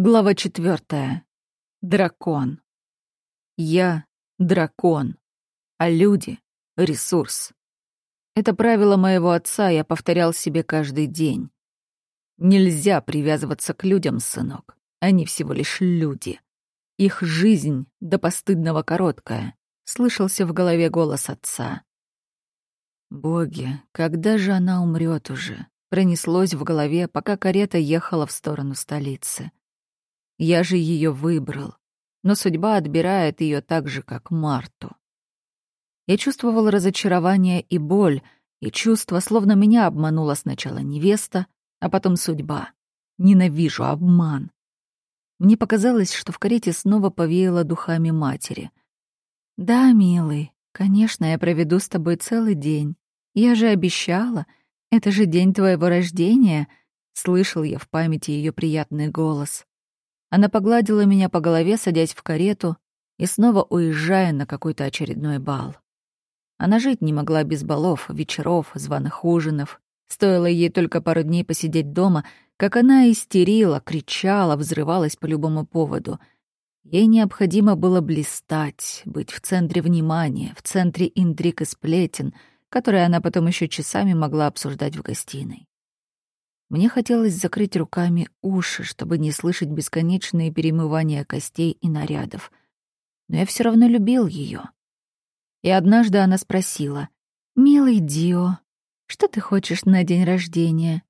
Глава четвертая. Дракон. Я — дракон, а люди — ресурс. Это правило моего отца я повторял себе каждый день. Нельзя привязываться к людям, сынок. Они всего лишь люди. Их жизнь до постыдного короткая. Слышался в голове голос отца. Боги, когда же она умрет уже? Пронеслось в голове, пока карета ехала в сторону столицы. Я же ее выбрал, но судьба отбирает ее так же, как Марту. Я чувствовал разочарование и боль, и чувство, словно меня обманула сначала невеста, а потом судьба. Ненавижу обман. Мне показалось, что в карете снова повеяло духами матери. «Да, милый, конечно, я проведу с тобой целый день. Я же обещала. Это же день твоего рождения», — слышал я в памяти ее приятный голос. Она погладила меня по голове, садясь в карету и снова уезжая на какой-то очередной бал. Она жить не могла без балов, вечеров, званых ужинов. Стоило ей только пару дней посидеть дома, как она истерила, кричала, взрывалась по любому поводу. Ей необходимо было блистать, быть в центре внимания, в центре интриг и сплетен, которые она потом еще часами могла обсуждать в гостиной. Мне хотелось закрыть руками уши, чтобы не слышать бесконечные перемывания костей и нарядов. Но я все равно любил ее. И однажды она спросила, «Милый Дио, что ты хочешь на день рождения?»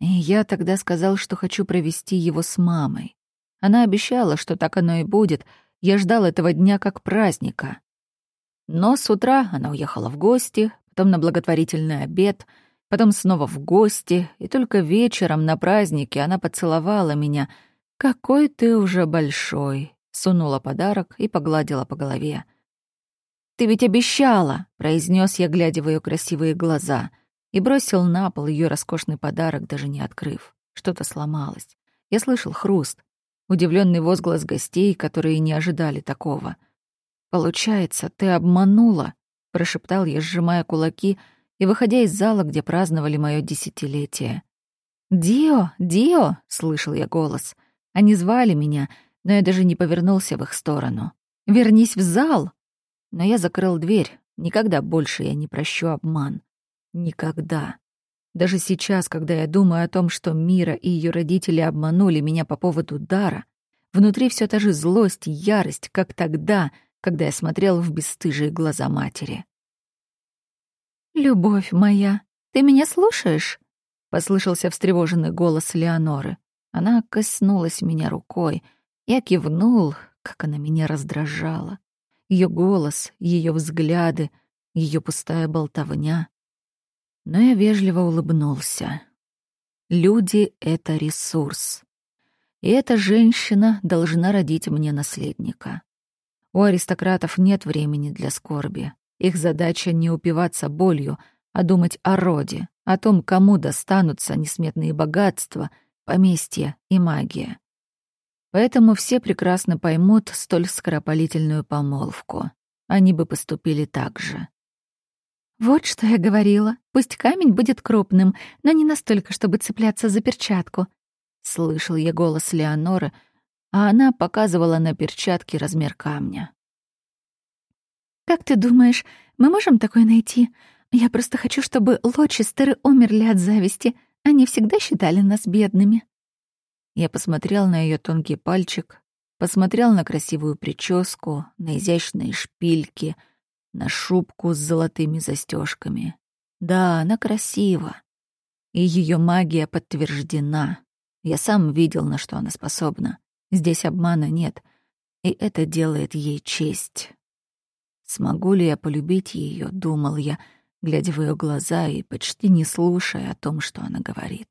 И я тогда сказал, что хочу провести его с мамой. Она обещала, что так оно и будет. Я ждал этого дня как праздника. Но с утра она уехала в гости, потом на благотворительный обед — потом снова в гости, и только вечером на празднике она поцеловала меня. «Какой ты уже большой!» — сунула подарок и погладила по голове. «Ты ведь обещала!» — произнес я, глядя в ее красивые глаза, и бросил на пол ее роскошный подарок, даже не открыв. Что-то сломалось. Я слышал хруст, удивленный возглас гостей, которые не ожидали такого. «Получается, ты обманула!» — прошептал я, сжимая кулаки — и выходя из зала, где праздновали мое десятилетие. «Дио! Дио!» — слышал я голос. Они звали меня, но я даже не повернулся в их сторону. «Вернись в зал!» Но я закрыл дверь. Никогда больше я не прощу обман. Никогда. Даже сейчас, когда я думаю о том, что Мира и ее родители обманули меня по поводу дара, внутри все та же злость и ярость, как тогда, когда я смотрел в бесстыжие глаза матери. «Любовь моя, ты меня слушаешь?» — послышался встревоженный голос Леоноры. Она коснулась меня рукой. Я кивнул, как она меня раздражала. Ее голос, ее взгляды, ее пустая болтовня. Но я вежливо улыбнулся. Люди — это ресурс. И эта женщина должна родить мне наследника. У аристократов нет времени для скорби. Их задача не упиваться болью, а думать о роде, о том, кому достанутся несметные богатства, поместья и магия. Поэтому все прекрасно поймут столь скоропалительную помолвку. Они бы поступили так же. «Вот что я говорила. Пусть камень будет крупным, но не настолько, чтобы цепляться за перчатку», — слышал я голос Леоноры, а она показывала на перчатке размер камня. «Как ты думаешь, мы можем такое найти? Я просто хочу, чтобы Лочестеры умерли от зависти. Они всегда считали нас бедными». Я посмотрел на ее тонкий пальчик, посмотрел на красивую прическу, на изящные шпильки, на шубку с золотыми застежками. Да, она красива. И ее магия подтверждена. Я сам видел, на что она способна. Здесь обмана нет, и это делает ей честь. Смогу ли я полюбить ее, думал я, глядя в ее глаза и почти не слушая о том, что она говорит.